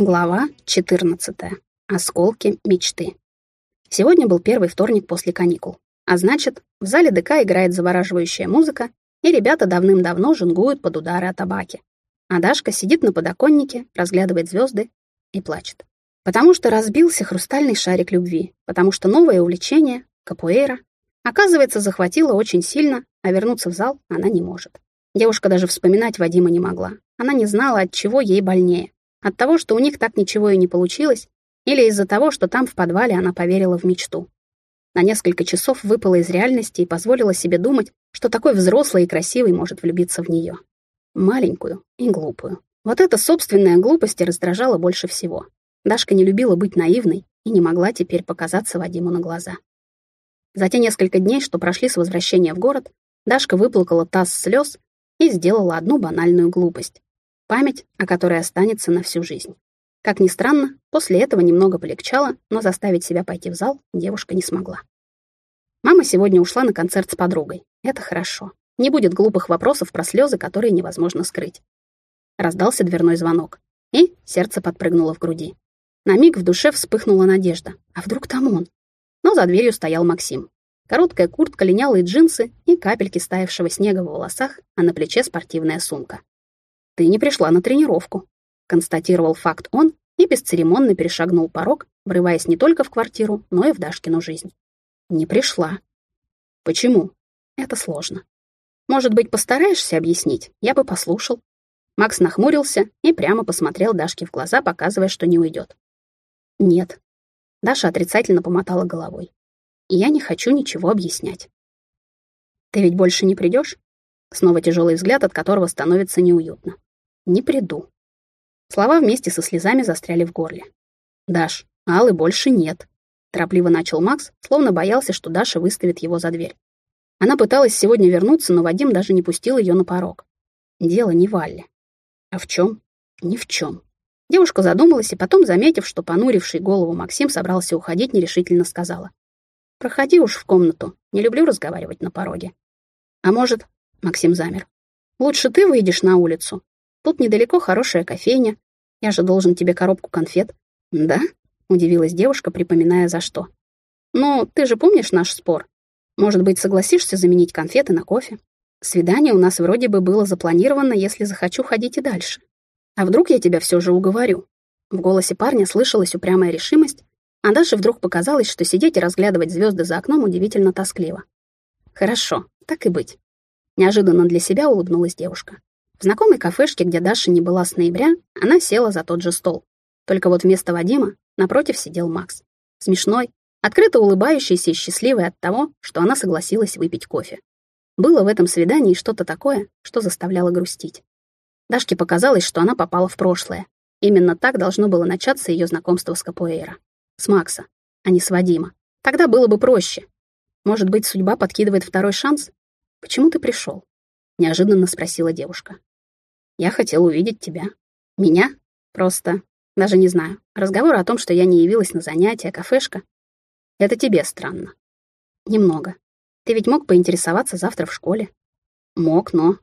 Глава 14. Осколки мечты. Сегодня был первый вторник после каникул. А значит, в зале ДК играет завораживающая музыка, и ребята давным-давно жингуют под удары от табаки. А Дашка сидит на подоконнике, разглядывает звезды и плачет. Потому что разбился хрустальный шарик любви, потому что новое увлечение, капуэйра, оказывается, захватило очень сильно, а вернуться в зал она не может. Девушка даже вспоминать Вадима не могла. Она не знала, от чего ей больнее. От того, что у них так ничего и не получилось, или из-за того, что там в подвале она поверила в мечту. На несколько часов выпала из реальности и позволила себе думать, что такой взрослый и красивый может влюбиться в нее. Маленькую и глупую. Вот эта собственная глупость раздражала больше всего. Дашка не любила быть наивной и не могла теперь показаться Вадиму на глаза. За те несколько дней, что прошли с возвращения в город, Дашка выплакала таз слез и сделала одну банальную глупость. Память, о которой останется на всю жизнь. Как ни странно, после этого немного полегчало, но заставить себя пойти в зал девушка не смогла. Мама сегодня ушла на концерт с подругой. Это хорошо. Не будет глупых вопросов про слезы, которые невозможно скрыть. Раздался дверной звонок, и сердце подпрыгнуло в груди. На миг в душе вспыхнула надежда. А вдруг там он? Но за дверью стоял Максим. Короткая куртка, линялые джинсы и капельки стаявшего снега в волосах, а на плече спортивная сумка. «Ты не пришла на тренировку», — констатировал факт он и бесцеремонно перешагнул порог, врываясь не только в квартиру, но и в Дашкину жизнь. «Не пришла». «Почему?» «Это сложно. Может быть, постараешься объяснить? Я бы послушал». Макс нахмурился и прямо посмотрел Дашке в глаза, показывая, что не уйдет. «Нет». Даша отрицательно помотала головой. «Я не хочу ничего объяснять». «Ты ведь больше не придешь?» Снова тяжелый взгляд, от которого становится неуютно. Не приду. Слова вместе со слезами застряли в горле. «Даш, Аллы больше нет», — торопливо начал Макс, словно боялся, что Даша выставит его за дверь. Она пыталась сегодня вернуться, но Вадим даже не пустил ее на порог. Дело не в Алле. А в чем? Ни в чем. Девушка задумалась и потом, заметив, что понуривший голову Максим собрался уходить, нерешительно сказала. «Проходи уж в комнату. Не люблю разговаривать на пороге». «А может...» — Максим замер. «Лучше ты выйдешь на улицу. Тут недалеко хорошая кофейня. Я же должен тебе коробку конфет». «Да?» — удивилась девушка, припоминая за что. «Ну, ты же помнишь наш спор? Может быть, согласишься заменить конфеты на кофе? Свидание у нас вроде бы было запланировано, если захочу ходить и дальше. А вдруг я тебя все же уговорю?» В голосе парня слышалась упрямая решимость, а Даше вдруг показалось, что сидеть и разглядывать звезды за окном удивительно тоскливо. «Хорошо, так и быть». Неожиданно для себя улыбнулась девушка. В знакомой кафешке, где Даша не была с ноября, она села за тот же стол. Только вот вместо Вадима напротив сидел Макс. Смешной, открыто улыбающийся и счастливый от того, что она согласилась выпить кофе. Было в этом свидании что-то такое, что заставляло грустить. Дашке показалось, что она попала в прошлое. Именно так должно было начаться ее знакомство с Капуэйра. С Макса, а не с Вадима. Тогда было бы проще. Может быть, судьба подкидывает второй шанс? Почему ты пришел? Неожиданно спросила девушка. Я хотел увидеть тебя. Меня? Просто, даже не знаю. Разговор о том, что я не явилась на занятия, кафешка. Это тебе странно. Немного. Ты ведь мог поинтересоваться завтра в школе? Мог, но...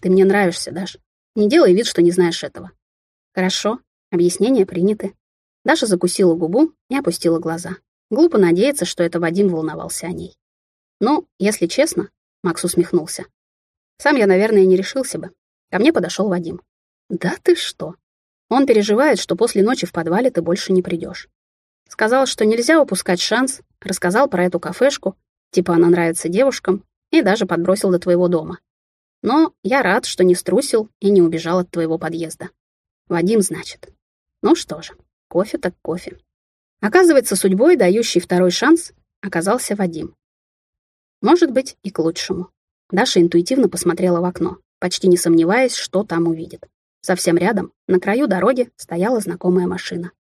Ты мне нравишься, Даш. Не делай вид, что не знаешь этого. Хорошо, объяснения приняты. Даша закусила губу и опустила глаза. Глупо надеяться, что это Вадим волновался о ней. Ну, если честно, Макс усмехнулся. Сам я, наверное, не решился бы. Ко мне подошел Вадим. «Да ты что? Он переживает, что после ночи в подвале ты больше не придешь. Сказал, что нельзя упускать шанс, рассказал про эту кафешку, типа она нравится девушкам, и даже подбросил до твоего дома. Но я рад, что не струсил и не убежал от твоего подъезда. Вадим, значит. Ну что же, кофе так кофе. Оказывается, судьбой, дающий второй шанс, оказался Вадим. Может быть, и к лучшему. Даша интуитивно посмотрела в окно почти не сомневаясь, что там увидит. Совсем рядом, на краю дороги, стояла знакомая машина.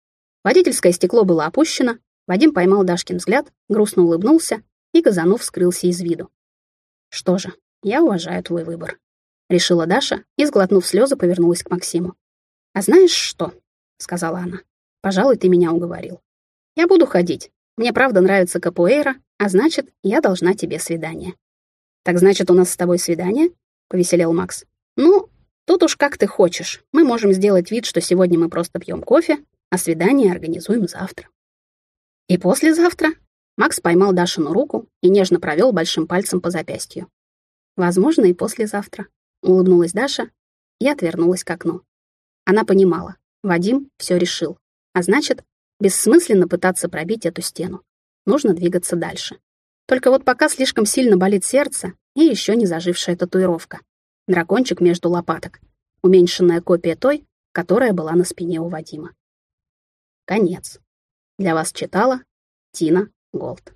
Водительское стекло было опущено, Вадим поймал Дашкин взгляд, грустно улыбнулся и, газанув, скрылся из виду. «Что же, я уважаю твой выбор», — решила Даша и, сглотнув слезы, повернулась к Максиму. «А знаешь что?» — сказала она. «Пожалуй, ты меня уговорил. Я буду ходить. Мне правда нравится капуэйра, а значит, я должна тебе свидание». «Так значит, у нас с тобой свидание?» повеселел Макс. «Ну, тут уж как ты хочешь. Мы можем сделать вид, что сегодня мы просто пьем кофе, а свидание организуем завтра». «И послезавтра?» Макс поймал Дашину руку и нежно провел большим пальцем по запястью. «Возможно, и послезавтра», — улыбнулась Даша и отвернулась к окну. Она понимала, Вадим все решил, а значит, бессмысленно пытаться пробить эту стену. Нужно двигаться дальше. Только вот пока слишком сильно болит сердце и еще не зажившая татуировка. Дракончик между лопаток. Уменьшенная копия той, которая была на спине у Вадима. Конец. Для вас читала Тина Голд.